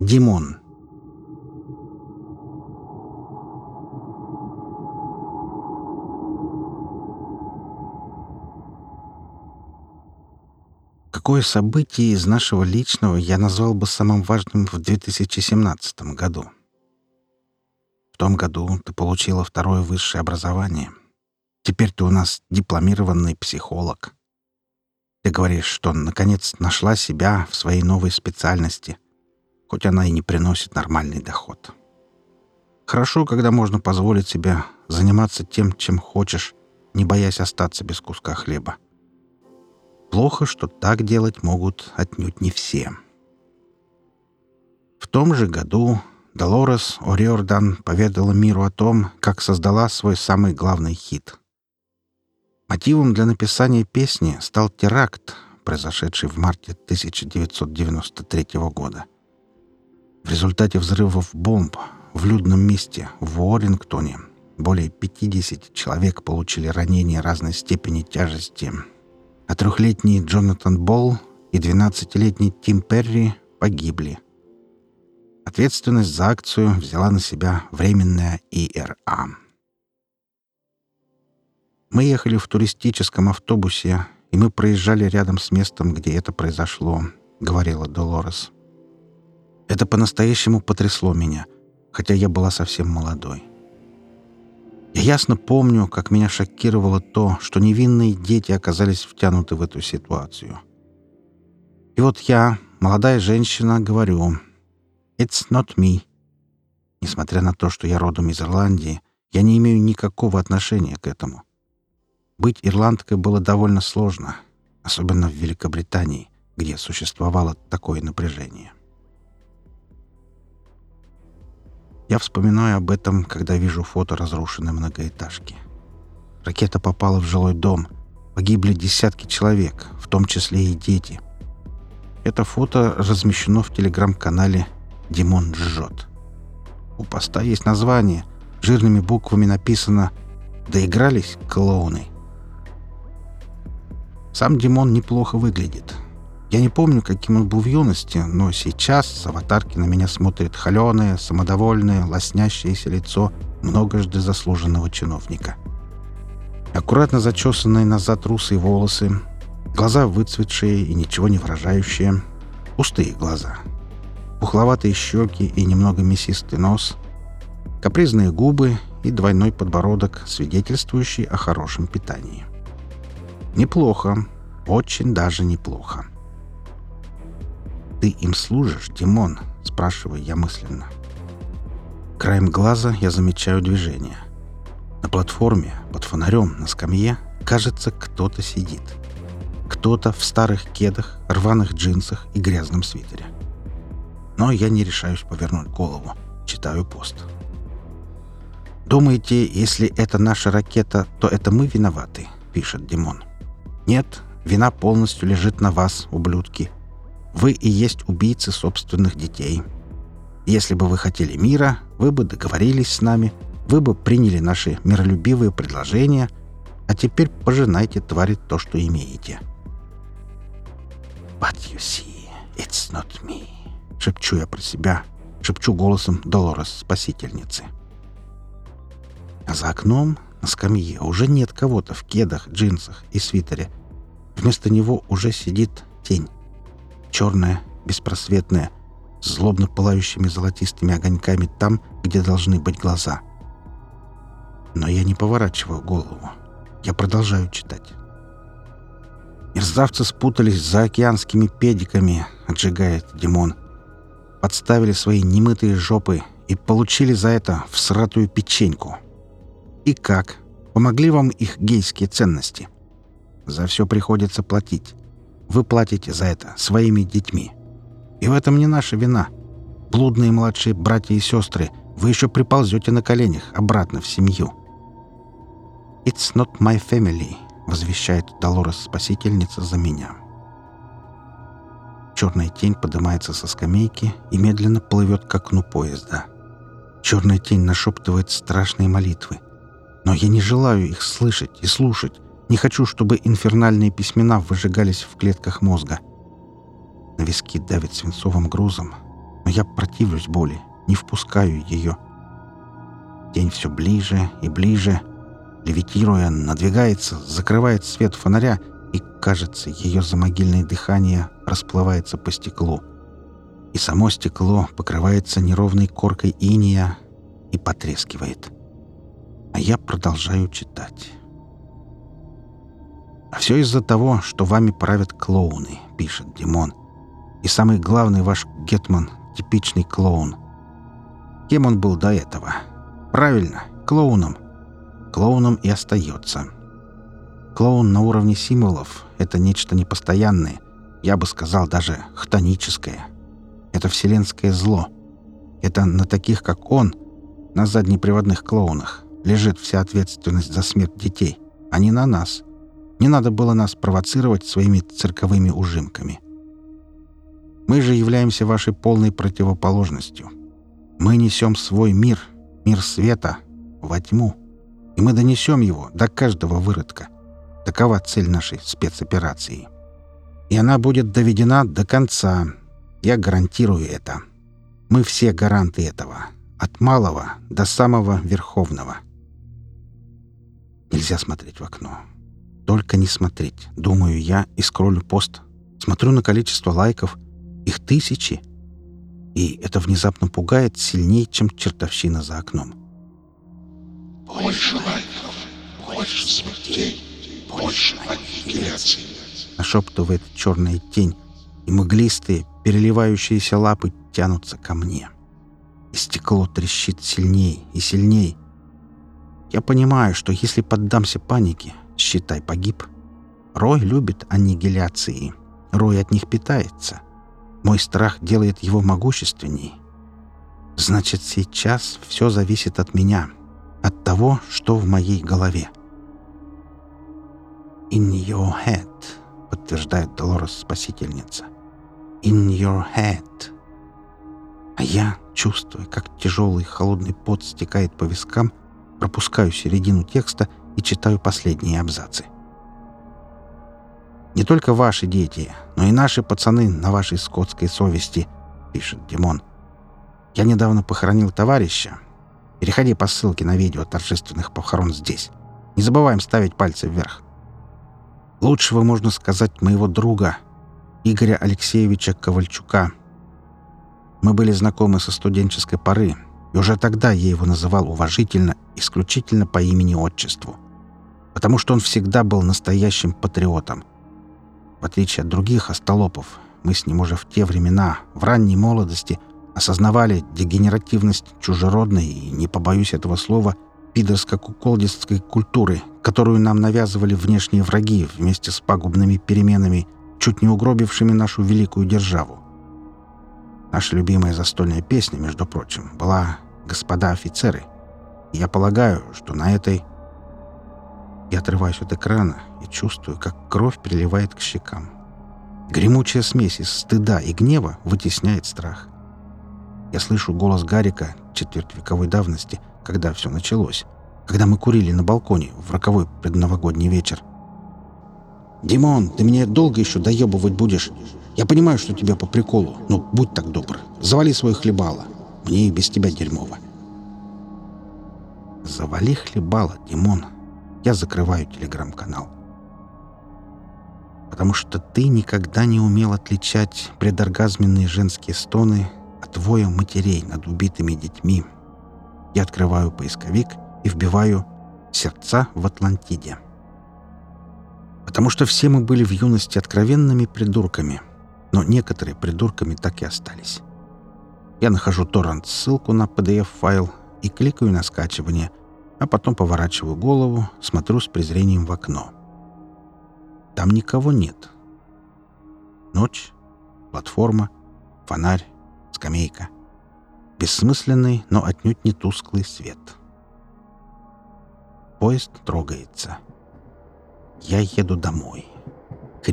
Димон. Какое событие из нашего личного я назвал бы самым важным в 2017 году? В том году ты получила второе высшее образование. Теперь ты у нас дипломированный психолог. Ты говоришь, что наконец нашла себя в своей новой специальности, хоть она и не приносит нормальный доход. Хорошо, когда можно позволить себе заниматься тем, чем хочешь, не боясь остаться без куска хлеба. Плохо, что так делать могут отнюдь не все. В том же году Долорес О'Риордан поведала миру о том, как создала свой самый главный хит. Мотивом для написания песни стал теракт, произошедший в марте 1993 года. В результате взрывов бомб в людном месте в Уоррингтоне более 50 человек получили ранения разной степени тяжести а трехлетний Джонатан Болл и 12-летний Тим Перри погибли. Ответственность за акцию взяла на себя временная ИРА. Мы ехали в туристическом автобусе, и мы проезжали рядом с местом, где это произошло, — говорила Долорес. Это по-настоящему потрясло меня, хотя я была совсем молодой. Я ясно помню, как меня шокировало то, что невинные дети оказались втянуты в эту ситуацию. И вот я, молодая женщина, говорю «It's not me». Несмотря на то, что я родом из Ирландии, я не имею никакого отношения к этому. Быть ирландкой было довольно сложно, особенно в Великобритании, где существовало такое напряжение. Я вспоминаю об этом, когда вижу фото разрушенной многоэтажки. Ракета попала в жилой дом. Погибли десятки человек, в том числе и дети. Это фото размещено в телеграм-канале «Димон жжет». У поста есть название. Жирными буквами написано «Доигрались клоуны». Сам Димон неплохо выглядит. Я не помню, каким он был в юности, но сейчас с аватарки на меня смотрит холеное, самодовольное, лоснящееся лицо многожды заслуженного чиновника. Аккуратно зачесанные назад русые волосы, глаза выцветшие и ничего не выражающие, пустые глаза, пухловатые щеки и немного мясистый нос, капризные губы и двойной подбородок, свидетельствующий о хорошем питании. Неплохо, очень даже неплохо ты им служишь, Димон?» — спрашиваю я мысленно. Краем глаза я замечаю движение. На платформе, под фонарем, на скамье, кажется, кто-то сидит. Кто-то в старых кедах, рваных джинсах и грязном свитере. Но я не решаюсь повернуть голову. Читаю пост. «Думаете, если это наша ракета, то это мы виноваты?» — пишет Димон. «Нет, вина полностью лежит на вас, ублюдки. Вы и есть убийцы собственных детей. Если бы вы хотели мира, вы бы договорились с нами, вы бы приняли наши миролюбивые предложения, а теперь пожинайте, твари, то, что имеете. «But you see, it's not me», — шепчу я про себя, шепчу голосом Долорес, спасительницы. А за окном на скамье уже нет кого-то в кедах, джинсах и свитере. Вместо него уже сидит тень черная, беспросветная, с злобно пылающими золотистыми огоньками там, где должны быть глаза. Но я не поворачиваю голову. Я продолжаю читать. Мерзавцы спутались за океанскими педиками, отжигает Димон. Подставили свои немытые жопы и получили за это всратую печеньку. И как? Помогли вам их гейские ценности? За все приходится платить. Вы платите за это своими детьми. И в этом не наша вина. Блудные младшие братья и сестры, вы еще приползете на коленях обратно в семью. «It's not my family», — возвещает Долорес Спасительница за меня. Черная тень поднимается со скамейки и медленно плывет к окну поезда. Черная тень нашептывает страшные молитвы. Но я не желаю их слышать и слушать. Не хочу, чтобы инфернальные письмена выжигались в клетках мозга. На виски давит свинцовым грузом. Но я противлюсь боли, не впускаю ее. День все ближе и ближе, левитируя, надвигается, закрывает свет фонаря, и, кажется, ее замогильное дыхание расплывается по стеклу. И само стекло покрывается неровной коркой иния и потрескивает. А я продолжаю читать. А все из-за того, что вами правят клоуны, пишет Димон. И самый главный ваш гетман — типичный клоун. Кем он был до этого? Правильно, клоуном. Клоуном и остается. Клоун на уровне символов — это нечто непостоянное, я бы сказал даже хтоническое. Это вселенское зло. Это на таких, как он, на заднеприводных клоунах, лежит вся ответственность за смерть детей, а не на нас — не надо было нас провоцировать своими цирковыми ужимками. Мы же являемся вашей полной противоположностью. Мы несем свой мир, мир света, во тьму. И мы донесем его до каждого выродка. Такова цель нашей спецоперации. И она будет доведена до конца. Я гарантирую это. Мы все гаранты этого. От малого до самого верховного. Нельзя смотреть в окно. Только не смотреть, думаю я и скроллю пост. Смотрю на количество лайков. Их тысячи. И это внезапно пугает сильнее, чем чертовщина за окном. Больше лайков, больше смертей, больше аннигиляции. Нашептывает черная тень, и мглистые, переливающиеся лапы тянутся ко мне. И стекло трещит сильней и сильней. Я понимаю, что если поддамся панике, считай, погиб. Рой любит аннигиляции. Рой от них питается. Мой страх делает его могущественней. Значит, сейчас все зависит от меня, от того, что в моей голове. «In your head», — подтверждает Долорес Спасительница. «In your head». А я, чувствуя, как тяжелый холодный пот стекает по вискам, пропускаю середину текста — и читаю последние абзацы. «Не только ваши дети, но и наши пацаны на вашей скотской совести», — пишет Димон. «Я недавно похоронил товарища. Переходи по ссылке на видео торжественных похорон здесь. Не забываем ставить пальцы вверх. Лучшего можно сказать моего друга, Игоря Алексеевича Ковальчука. Мы были знакомы со студенческой поры, и уже тогда я его называл уважительно, исключительно по имени-отчеству потому что он всегда был настоящим патриотом. В отличие от других остолопов, мы с ним уже в те времена, в ранней молодости, осознавали дегенеративность чужеродной и, не побоюсь этого слова, пидорско-куколдистской культуры, которую нам навязывали внешние враги вместе с пагубными переменами, чуть не угробившими нашу великую державу. Наша любимая застольная песня, между прочим, была «Господа офицеры». Я полагаю, что на этой я отрываюсь от экрана и чувствую, как кровь приливает к щекам. Гремучая смесь из стыда и гнева вытесняет страх. Я слышу голос Гарика четверть вековой давности, когда все началось, когда мы курили на балконе в роковой предновогодний вечер. «Димон, ты меня долго еще доебывать будешь? Я понимаю, что тебе по приколу, но будь так добр, завали свое хлебало. Мне и без тебя дерьмово». «Завали хлебало, Димон», я закрываю телеграм-канал. Потому что ты никогда не умел отличать предоргазменные женские стоны от воя матерей над убитыми детьми. Я открываю поисковик и вбиваю «Сердца в Атлантиде». Потому что все мы были в юности откровенными придурками, но некоторые придурками так и остались. Я нахожу торрент-ссылку на PDF-файл и кликаю на скачивание – а потом поворачиваю голову, смотрю с презрением в окно. Там никого нет. Ночь, платформа, фонарь, скамейка. Бессмысленный, но отнюдь не тусклый свет. Поезд трогается. Я еду домой. К.